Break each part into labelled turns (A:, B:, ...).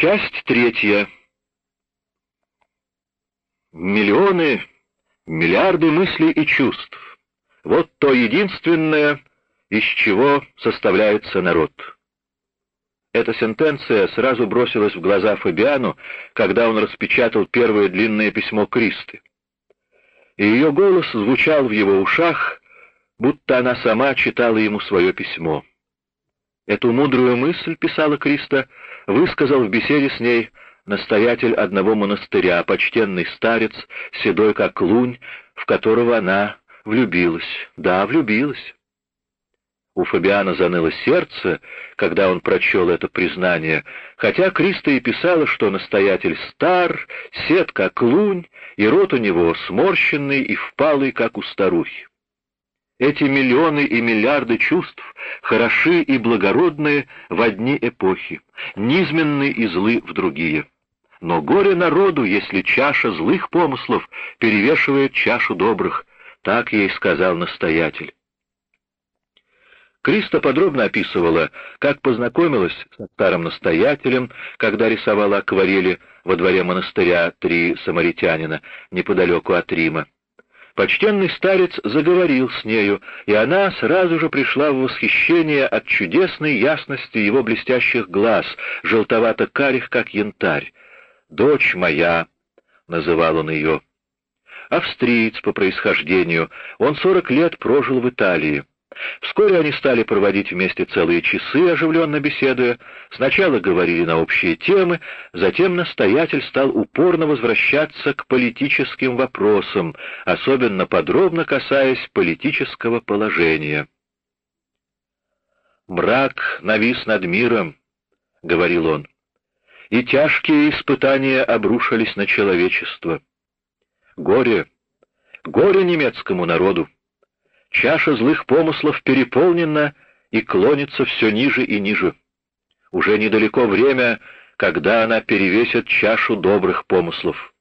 A: Часть третья. Миллионы, миллиарды мыслей и чувств. Вот то единственное, из чего составляется народ. Эта сентенция сразу бросилась в глаза Фабиану, когда он распечатал первое длинное письмо Кристы. И ее голос звучал в его ушах, будто она сама читала ему свое письмо. Эту мудрую мысль, писала Криста, высказал в беседе с ней настоятель одного монастыря, почтенный старец, седой как лунь, в которого она влюбилась. Да, влюбилась. У Фабиана заныло сердце, когда он прочел это признание, хотя Криста и писала, что настоятель стар, сед как лунь, и рот у него сморщенный и впалый, как у старухи. Эти миллионы и миллиарды чувств хороши и благородны в одни эпохи, низменны и злы в другие. Но горе народу, если чаша злых помыслов перевешивает чашу добрых, так ей сказал настоятель. Криста подробно описывала, как познакомилась со старым настоятелем, когда рисовала акварели во дворе монастыря «Три самаритянина» неподалеку от Рима. Почтенный старец заговорил с нею, и она сразу же пришла в восхищение от чудесной ясности его блестящих глаз, желтовато-карих, как янтарь. «Дочь моя», — называл он ее, — австриец по происхождению, он сорок лет прожил в Италии. Вскоре они стали проводить вместе целые часы, оживленно беседуя. Сначала говорили на общие темы, затем настоятель стал упорно возвращаться к политическим вопросам, особенно подробно касаясь политического положения. «Мрак навис над миром», — говорил он, — «и тяжкие испытания обрушились на человечество. Горе, горе немецкому народу! Чаша злых помыслов переполнена и клонится все ниже и ниже. Уже недалеко время, когда она перевесит чашу добрых помыслов.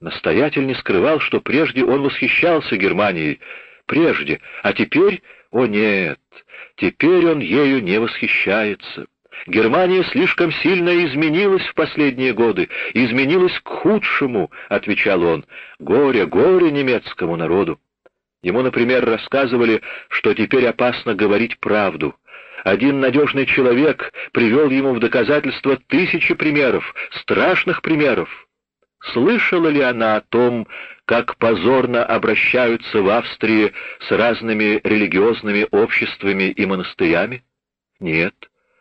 A: Настоятель не скрывал, что прежде он восхищался Германией, прежде, а теперь, о нет, теперь он ею не восхищается. Германия слишком сильно изменилась в последние годы, изменилась к худшему, — отвечал он, — горе, горе немецкому народу. Ему, например, рассказывали, что теперь опасно говорить правду. Один надежный человек привел ему в доказательство тысячи примеров, страшных примеров. Слышала ли она о том, как позорно обращаются в Австрии с разными религиозными обществами и монастырями? Нет,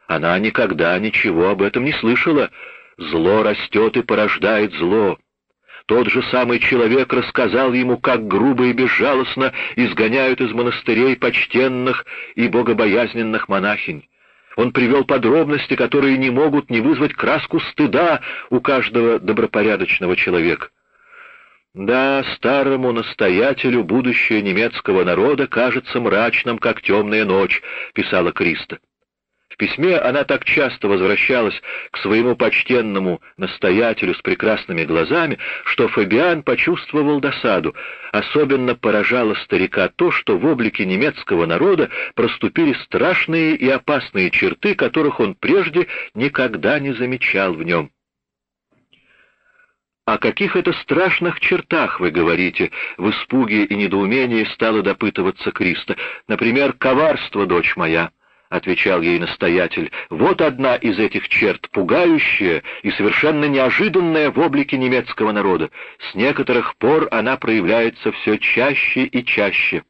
A: она никогда ничего об этом не слышала. Зло растет и порождает зло. Тот же самый человек рассказал ему, как грубо и безжалостно изгоняют из монастырей почтенных и богобоязненных монахинь. Он привел подробности, которые не могут не вызвать краску стыда у каждого добропорядочного человека. Да, старому настоятелю будущее немецкого народа кажется мрачным, как темная ночь, писала Криста. Письме она так часто возвращалась к своему почтенному настоятелю с прекрасными глазами, что Фабиан почувствовал досаду. Особенно поражало старика то, что в облике немецкого народа проступили страшные и опасные черты, которых он прежде никогда не замечал в нем. «О каких это страшных чертах вы говорите?» В испуге и недоумении стала допытываться Криста. «Например, коварство, дочь моя». — отвечал ей настоятель, — вот одна из этих черт, пугающая и совершенно неожиданная в облике немецкого народа. С некоторых пор она проявляется все чаще и чаще.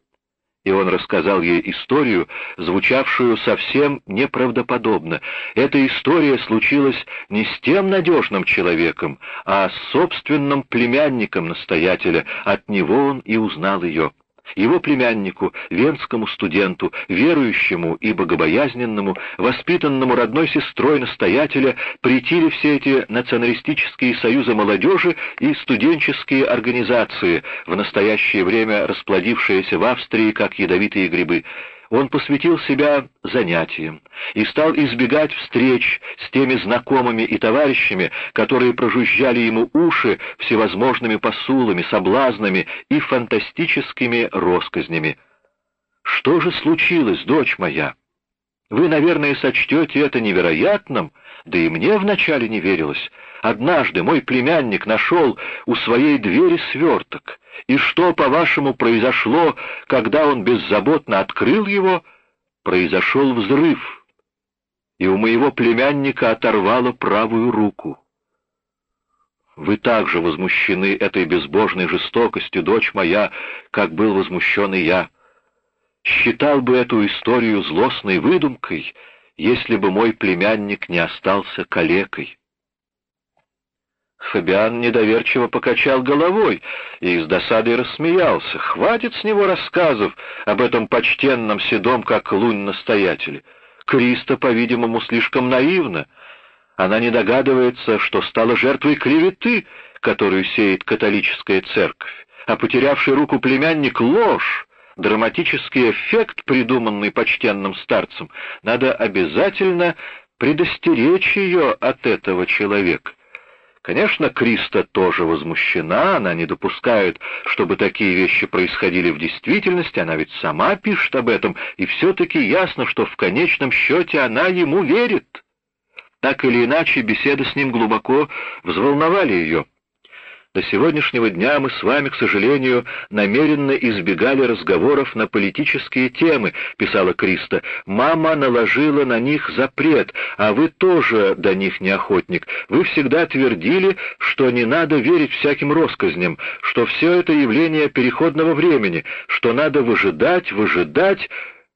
A: И он рассказал ей историю, звучавшую совсем неправдоподобно. Эта история случилась не с тем надежным человеком, а с собственным племянником настоятеля, от него он и узнал ее. Его племяннику, венскому студенту, верующему и богобоязненному, воспитанному родной сестрой настоятеля, претили все эти националистические союзы молодежи и студенческие организации, в настоящее время расплодившиеся в Австрии как ядовитые грибы он посвятил себя занятиям и стал избегать встреч с теми знакомыми и товарищами, которые прожужжали ему уши всевозможными посулами, соблазнами и фантастическими росказнями. «Что же случилось, дочь моя?» Вы, наверное, сочтете это невероятным, да и мне вначале не верилось. Однажды мой племянник нашел у своей двери сверток, и что, по-вашему, произошло, когда он беззаботно открыл его? Произошел взрыв, и у моего племянника оторвало правую руку. Вы также возмущены этой безбожной жестокостью, дочь моя, как был возмущен и я. Считал бы эту историю злостной выдумкой, если бы мой племянник не остался калекой. Фабиан недоверчиво покачал головой и с досадой рассмеялся. Хватит с него рассказов об этом почтенном седом, как лунь настоятеле. Криста, по-видимому, слишком наивна. Она не догадывается, что стала жертвой клеветы, которую сеет католическая церковь, а потерявший руку племянник — ложь, драматический эффект, придуманный почтенным старцем. Надо обязательно предостеречь ее от этого человека. Конечно, Криста тоже возмущена, она не допускает, чтобы такие вещи происходили в действительности, она ведь сама пишет об этом, и все-таки ясно, что в конечном счете она ему верит. Так или иначе, беседы с ним глубоко взволновали ее. До сегодняшнего дня мы с вами, к сожалению, намеренно избегали разговоров на политические темы, писала Криста. Мама наложила на них запрет, а вы тоже до них не охотник. Вы всегда твердили, что не надо верить всяким россказням, что все это явление переходного времени, что надо выжидать, выжидать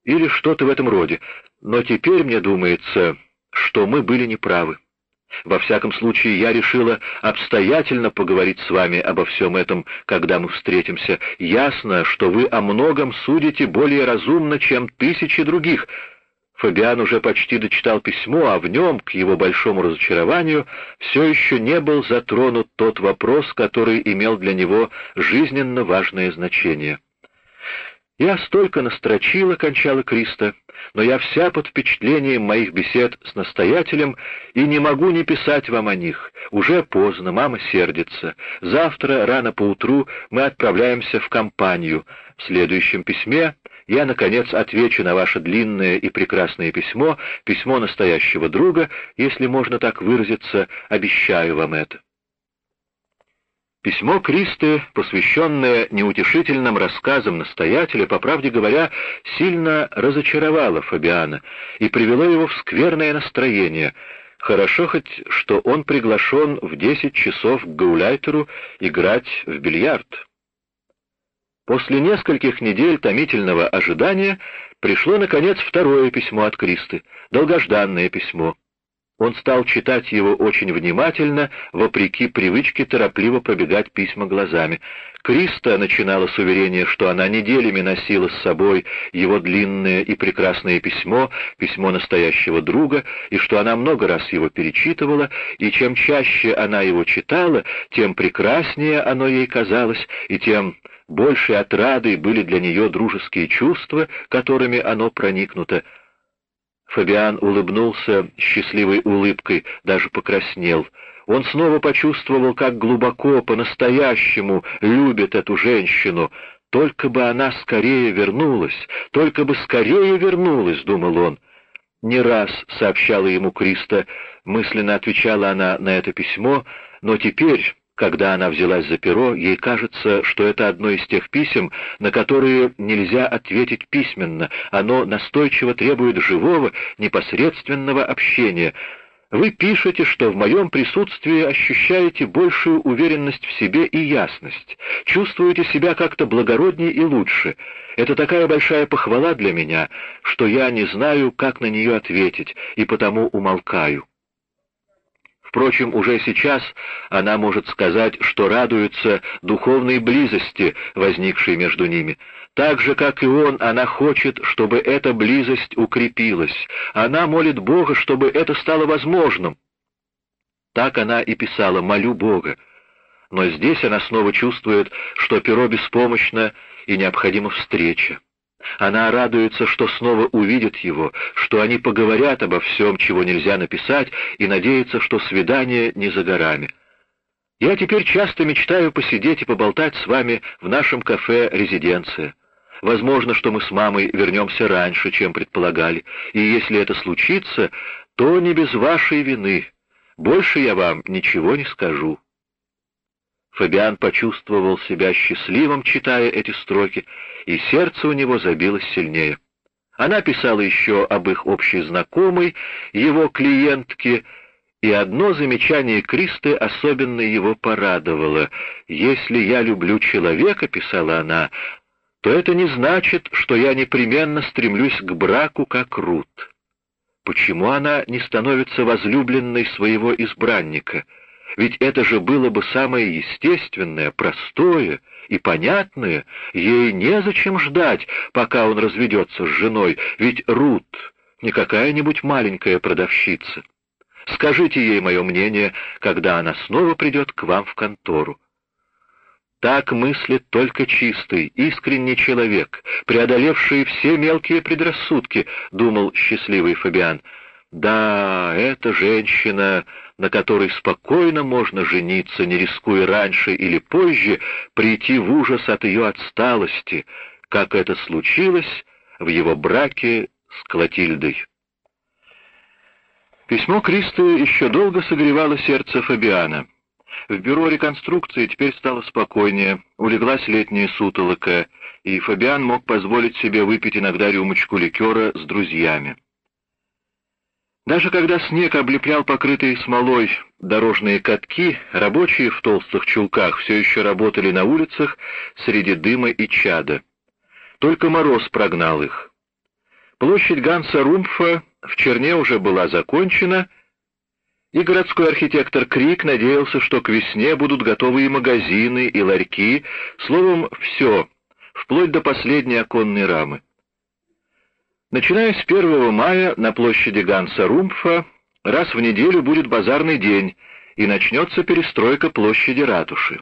A: или что-то в этом роде. Но теперь мне думается, что мы были неправы. Во всяком случае, я решила обстоятельно поговорить с вами обо всем этом, когда мы встретимся. Ясно, что вы о многом судите более разумно, чем тысячи других. Фабиан уже почти дочитал письмо, а в нем, к его большому разочарованию, все еще не был затронут тот вопрос, который имел для него жизненно важное значение. «Я столько настрочила», — кончала Криста, — «но я вся под впечатлением моих бесед с настоятелем и не могу не писать вам о них. Уже поздно, мама сердится. Завтра, рано поутру, мы отправляемся в компанию. В следующем письме я, наконец, отвечу на ваше длинное и прекрасное письмо, письмо настоящего друга, если можно так выразиться, обещаю вам это». Письмо Кристы, посвященное неутешительным рассказам настоятеля, по правде говоря, сильно разочаровало Фабиана и привело его в скверное настроение. Хорошо хоть, что он приглашен в десять часов к Гауляйтеру играть в бильярд. После нескольких недель томительного ожидания пришло, наконец, второе письмо от Кристы, долгожданное письмо. Он стал читать его очень внимательно, вопреки привычке торопливо пробегать письма глазами. Криста начинала с уверения, что она неделями носила с собой его длинное и прекрасное письмо, письмо настоящего друга, и что она много раз его перечитывала, и чем чаще она его читала, тем прекраснее оно ей казалось, и тем большей отрадой были для нее дружеские чувства, которыми оно проникнуто. Фабиан улыбнулся счастливой улыбкой, даже покраснел. Он снова почувствовал, как глубоко, по-настоящему любит эту женщину. Только бы она скорее вернулась, только бы скорее вернулась, думал он. Не раз сообщала ему Криста, мысленно отвечала она на это письмо, но теперь, когда она взялась за перо, ей кажется, что это одно из тех писем, на которые нельзя ответить письменно. Оно настойчиво требует живого, непосредственного общения. Вы пишете, что в моем присутствии ощущаете большую уверенность в себе и ясность, чувствуете себя как-то благороднее и лучше. Это такая большая похвала для меня, что я не знаю, как на нее ответить, и потому умолкаю. Впрочем, уже сейчас она может сказать, что радуется духовной близости, возникшей между ними. Так же, как и он, она хочет, чтобы эта близость укрепилась. Она молит Бога, чтобы это стало возможным. Так она и писала «молю Бога». Но здесь она снова чувствует, что перо беспомощно и необходима встреча. Она радуется, что снова увидит его, что они поговорят обо всем, чего нельзя написать, и надеется, что свидание не за горами. Я теперь часто мечтаю посидеть и поболтать с вами в нашем кафе «Резиденция». Возможно, что мы с мамой вернемся раньше, чем предполагали, и если это случится, то не без вашей вины. Больше я вам ничего не скажу». Фабиан почувствовал себя счастливым, читая эти строки, и сердце у него забилось сильнее. Она писала еще об их общей знакомой, его клиентке, и одно замечание Кристы особенно его порадовало. «Если я люблю человека», — писала она, — «то это не значит, что я непременно стремлюсь к браку, как Рут». Почему она не становится возлюбленной своего избранника? Ведь это же было бы самое естественное, простое и понятное. Ей незачем ждать, пока он разведется с женой, ведь Рут не какая-нибудь маленькая продавщица. Скажите ей мое мнение, когда она снова придет к вам в контору. Так мыслит только чистый, искренний человек, преодолевший все мелкие предрассудки, думал счастливый Фабиан. Да, эта женщина, на которой спокойно можно жениться, не рискуя раньше или позже прийти в ужас от ее отсталости, как это случилось в его браке с Клотильдой. Письмо Кристы еще долго согревало сердце Фабиана. В бюро реконструкции теперь стало спокойнее, улеглась летняя сутолока, и Фабиан мог позволить себе выпить иногда рюмочку ликера с друзьями. Даже когда снег облеплял покрытые смолой дорожные катки, рабочие в толстых чулках все еще работали на улицах среди дыма и чада. Только мороз прогнал их. Площадь Ганса Румфа в Черне уже была закончена, и городской архитектор Крик надеялся, что к весне будут готовы и магазины, и ларьки, словом, все, вплоть до последней оконной рамы. Начиная с 1 мая на площади Ганса Румфа раз в неделю будет базарный день, и начнется перестройка площади ратуши.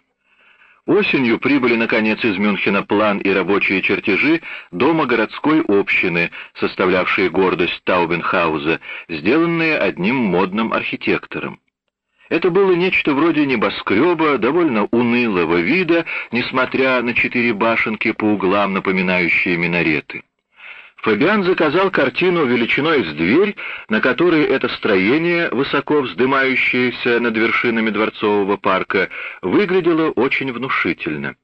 A: Осенью прибыли, наконец, из Мюнхена план и рабочие чертежи дома городской общины, составлявшие гордость Таубенхауза, сделанные одним модным архитектором. Это было нечто вроде небоскреба, довольно унылого вида, несмотря на четыре башенки по углам, напоминающие минареты. Фабиан заказал картину величиной с дверь, на которой это строение, высоко вздымающееся над вершинами Дворцового парка, выглядело очень внушительно.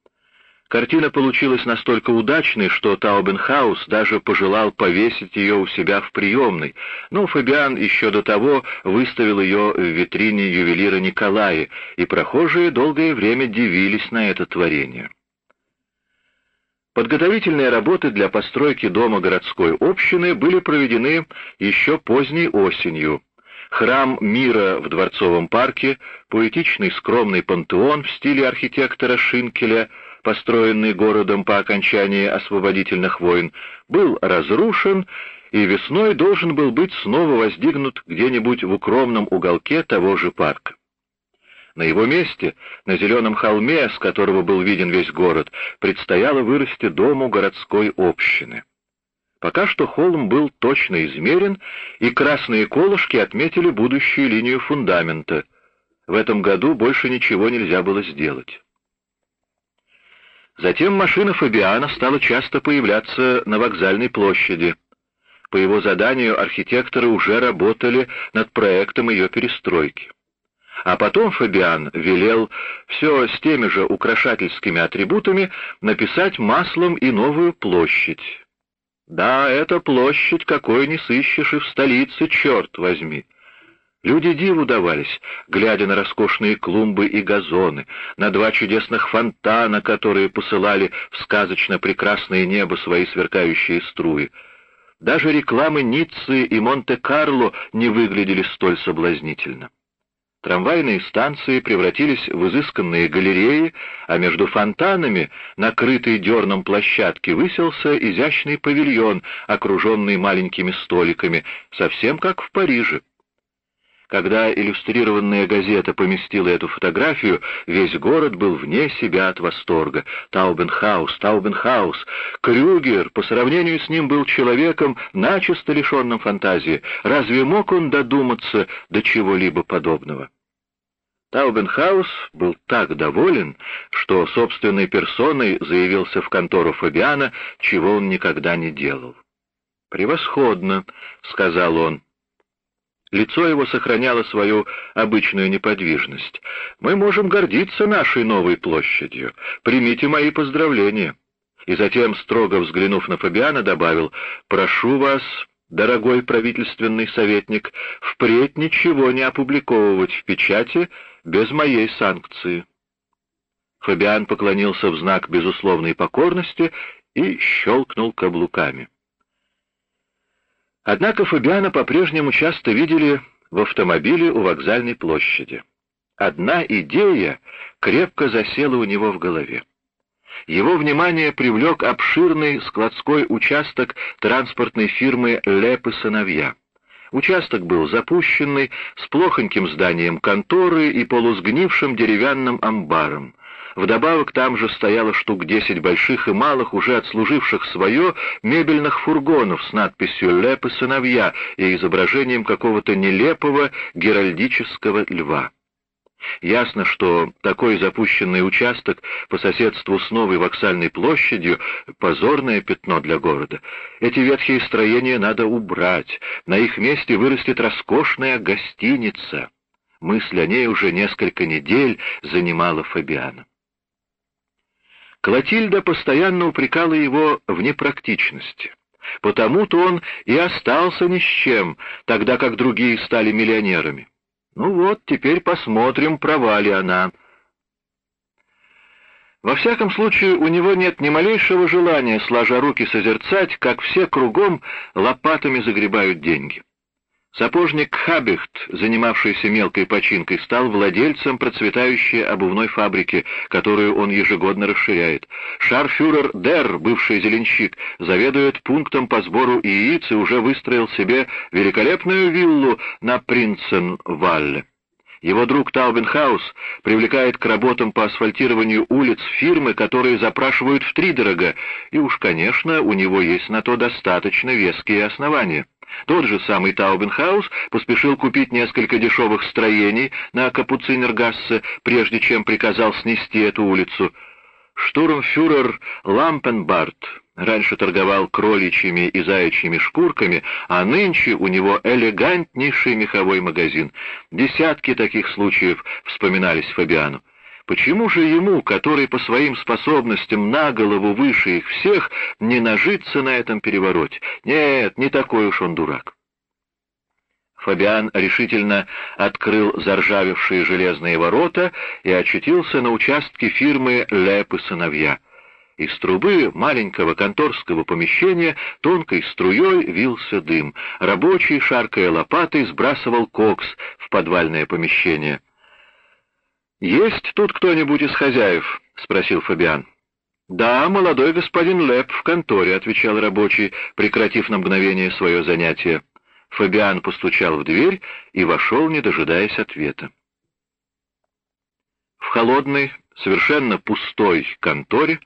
A: Картина получилась настолько удачной, что Таубенхаус даже пожелал повесить ее у себя в приемной, но Фабиан еще до того выставил ее в витрине ювелира Николая, и прохожие долгое время дивились на это творение. Подготовительные работы для постройки дома городской общины были проведены еще поздней осенью. Храм мира в Дворцовом парке, поэтичный скромный пантеон в стиле архитектора Шинкеля, построенный городом по окончании освободительных войн, был разрушен и весной должен был быть снова воздвигнут где-нибудь в укромном уголке того же парка. На его месте, на зеленом холме, с которого был виден весь город, предстояло вырасти дому городской общины. Пока что холм был точно измерен, и красные колышки отметили будущую линию фундамента. В этом году больше ничего нельзя было сделать. Затем машина Фабиана стала часто появляться на вокзальной площади. По его заданию архитекторы уже работали над проектом ее перестройки. А потом Фабиан велел все с теми же украшательскими атрибутами написать маслом и новую площадь. Да, эта площадь, какой не сыщешь и в столице, черт возьми. Люди диву давались, глядя на роскошные клумбы и газоны, на два чудесных фонтана, которые посылали в сказочно прекрасное небо свои сверкающие струи. Даже рекламы Ниццы и Монте-Карло не выглядели столь соблазнительно. Трамвайные станции превратились в изысканные галереи, а между фонтанами, на крытой дерном площадке, высился изящный павильон, окруженный маленькими столиками, совсем как в Париже. Когда иллюстрированная газета поместила эту фотографию, весь город был вне себя от восторга. Таубенхаус, Таубенхаус. Крюгер по сравнению с ним был человеком, начисто лишенным фантазии. Разве мог он додуматься до чего-либо подобного? Таубенхаус был так доволен, что собственной персоной заявился в контору Фабиана, чего он никогда не делал. «Превосходно», — сказал он. Лицо его сохраняло свою обычную неподвижность. «Мы можем гордиться нашей новой площадью. Примите мои поздравления». И затем, строго взглянув на Фабиана, добавил, «Прошу вас, дорогой правительственный советник, впредь ничего не опубликовывать в печати без моей санкции». Фабиан поклонился в знак безусловной покорности и щелкнул каблуками. Однако Фабиана по-прежнему часто видели в автомобиле у вокзальной площади. Одна идея крепко засела у него в голове. Его внимание привлек обширный складской участок транспортной фирмы «Леп и сыновья». Участок был запущенный, с плохоньким зданием конторы и полусгнившим деревянным амбаром. Вдобавок там же стояло штук десять больших и малых, уже отслуживших свое, мебельных фургонов с надписью «Леп и сыновья» и изображением какого-то нелепого геральдического льва. Ясно, что такой запущенный участок по соседству с новой воксальной площадью — позорное пятно для города. Эти ветхие строения надо убрать, на их месте вырастет роскошная гостиница. Мысль о ней уже несколько недель занимала Фабиана. Клотильда постоянно упрекала его в непрактичности. Потому-то он и остался ни с чем, тогда как другие стали миллионерами. Ну вот, теперь посмотрим, права ли она. Во всяком случае, у него нет ни малейшего желания, сложа руки, созерцать, как все кругом лопатами загребают деньги. Сапожник Хабихт, занимавшийся мелкой починкой, стал владельцем процветающей обувной фабрики, которую он ежегодно расширяет. Шарфюрер Дер, бывший зеленщик, заведует пунктом по сбору яиц и уже выстроил себе великолепную виллу на Принцен-аллее. Его друг Таубенхаус привлекает к работам по асфальтированию улиц фирмы, которые запрашивают втридорога, и уж, конечно, у него есть на то достаточно веские основания. Тот же самый Таубенхаус поспешил купить несколько дешевых строений на Капуцинергассе, прежде чем приказал снести эту улицу. Штурмфюрер Лампенбарт раньше торговал кроличьими и заячьими шкурками, а нынче у него элегантнейший меховой магазин. Десятки таких случаев вспоминались Фабиану. Почему же ему, который по своим способностям на голову выше их всех, не нажиться на этом перевороте? Нет, не такой уж он дурак. Фабиан решительно открыл заржавевшие железные ворота и очутился на участке фирмы «Леп и сыновья». Из трубы маленького конторского помещения тонкой струей вился дым. Рабочий, шаркая лопатой, сбрасывал кокс в подвальное помещение. «Есть тут кто-нибудь из хозяев?» — спросил Фабиан. «Да, молодой господин Леп в конторе», — отвечал рабочий, прекратив на мгновение свое занятие. Фабиан постучал в дверь и вошел, не дожидаясь ответа. В холодной, совершенно пустой конторе,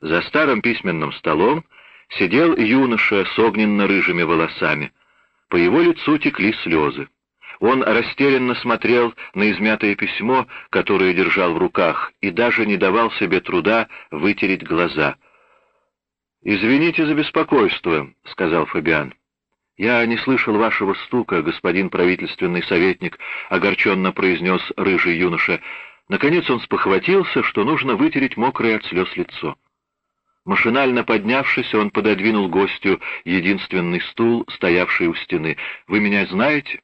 A: за старым письменным столом, сидел юноша с огненно-рыжими волосами. По его лицу текли слезы. Он растерянно смотрел на измятое письмо, которое держал в руках, и даже не давал себе труда вытереть глаза. «Извините за беспокойство», — сказал Фабиан. «Я не слышал вашего стука, господин правительственный советник», — огорченно произнес рыжий юноша. Наконец он спохватился, что нужно вытереть мокрое от слез лицо. Машинально поднявшись, он пододвинул гостю единственный стул, стоявший у стены. «Вы меня знаете?»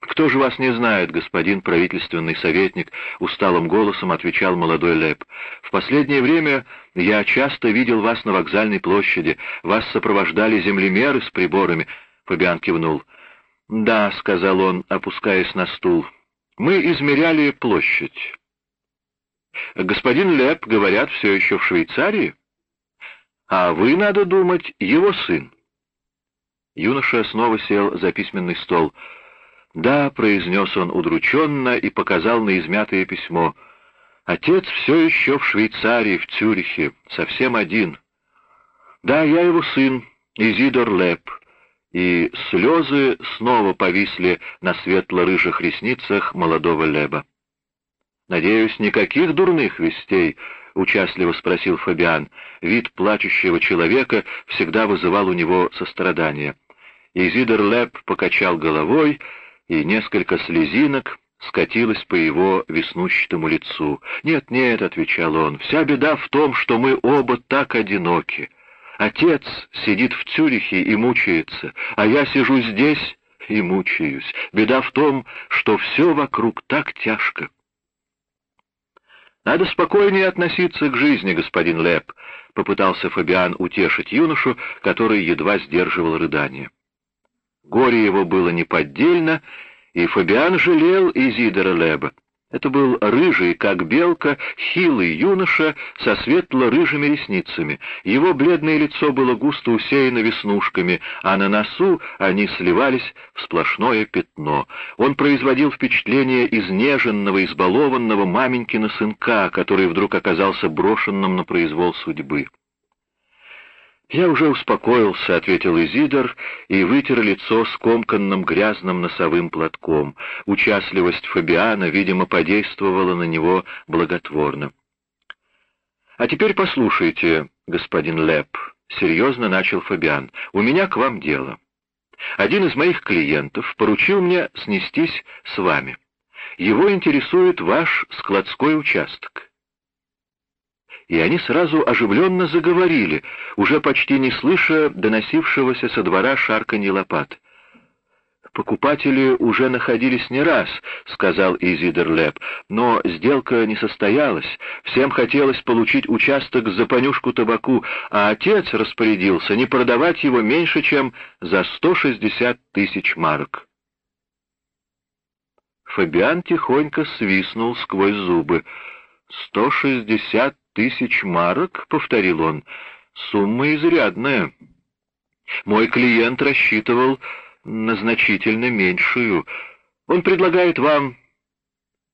A: «Кто же вас не знает, господин правительственный советник?» — усталым голосом отвечал молодой Леп. «В последнее время я часто видел вас на вокзальной площади. Вас сопровождали землемеры с приборами». Фабиан кивнул. «Да», — сказал он, опускаясь на стул, — «мы измеряли площадь». «Господин Леп, говорят, все еще в Швейцарии?» «А вы, надо думать, его сын». Юноша снова сел за письменный стол — «Да», — произнес он удрученно и показал на измятое письмо. «Отец все еще в Швейцарии, в Цюрихе, совсем один. Да, я его сын, Изидор Леп». И слезы снова повисли на светло-рыжих ресницах молодого Леба. «Надеюсь, никаких дурных вестей?» — участливо спросил Фабиан. Вид плачущего человека всегда вызывал у него сострадание. Изидор Леп покачал головой, и несколько слезинок скатилось по его веснущатому лицу. «Нет, нет», — отвечал он, — «вся беда в том, что мы оба так одиноки. Отец сидит в Цюрихе и мучается, а я сижу здесь и мучаюсь. Беда в том, что все вокруг так тяжко». «Надо спокойнее относиться к жизни, господин Леп», — попытался Фабиан утешить юношу, который едва сдерживал рыдание. Горе его было неподдельно, и Фабиан жалел Изидора Леба. Это был рыжий, как белка, хилый юноша со светло-рыжими ресницами. Его бледное лицо было густо усеяно веснушками, а на носу они сливались в сплошное пятно. Он производил впечатление изнеженного, избалованного маменькина сынка, который вдруг оказался брошенным на произвол судьбы. «Я уже успокоился», — ответил Изидор и вытер лицо скомканным грязным носовым платком. Участливость Фабиана, видимо, подействовала на него благотворно. «А теперь послушайте, господин Леп», — серьезно начал Фабиан, — «у меня к вам дело. Один из моих клиентов поручил мне снестись с вами. Его интересует ваш складской участок и они сразу оживленно заговорили, уже почти не слыша доносившегося со двора шарканье лопат. «Покупатели уже находились не раз», — сказал Изидор Леп, — «но сделка не состоялась. Всем хотелось получить участок за понюшку табаку, а отец распорядился не продавать его меньше, чем за 160 тысяч марок». Фабиан тихонько свистнул сквозь зубы. «Сто шестьдесят тысяч марок», — повторил он, — «сумма изрядная. Мой клиент рассчитывал на значительно меньшую. Он предлагает вам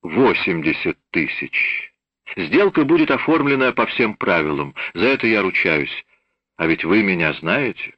A: восемьдесят тысяч. Сделка будет оформлена по всем правилам, за это я ручаюсь. А ведь вы меня знаете».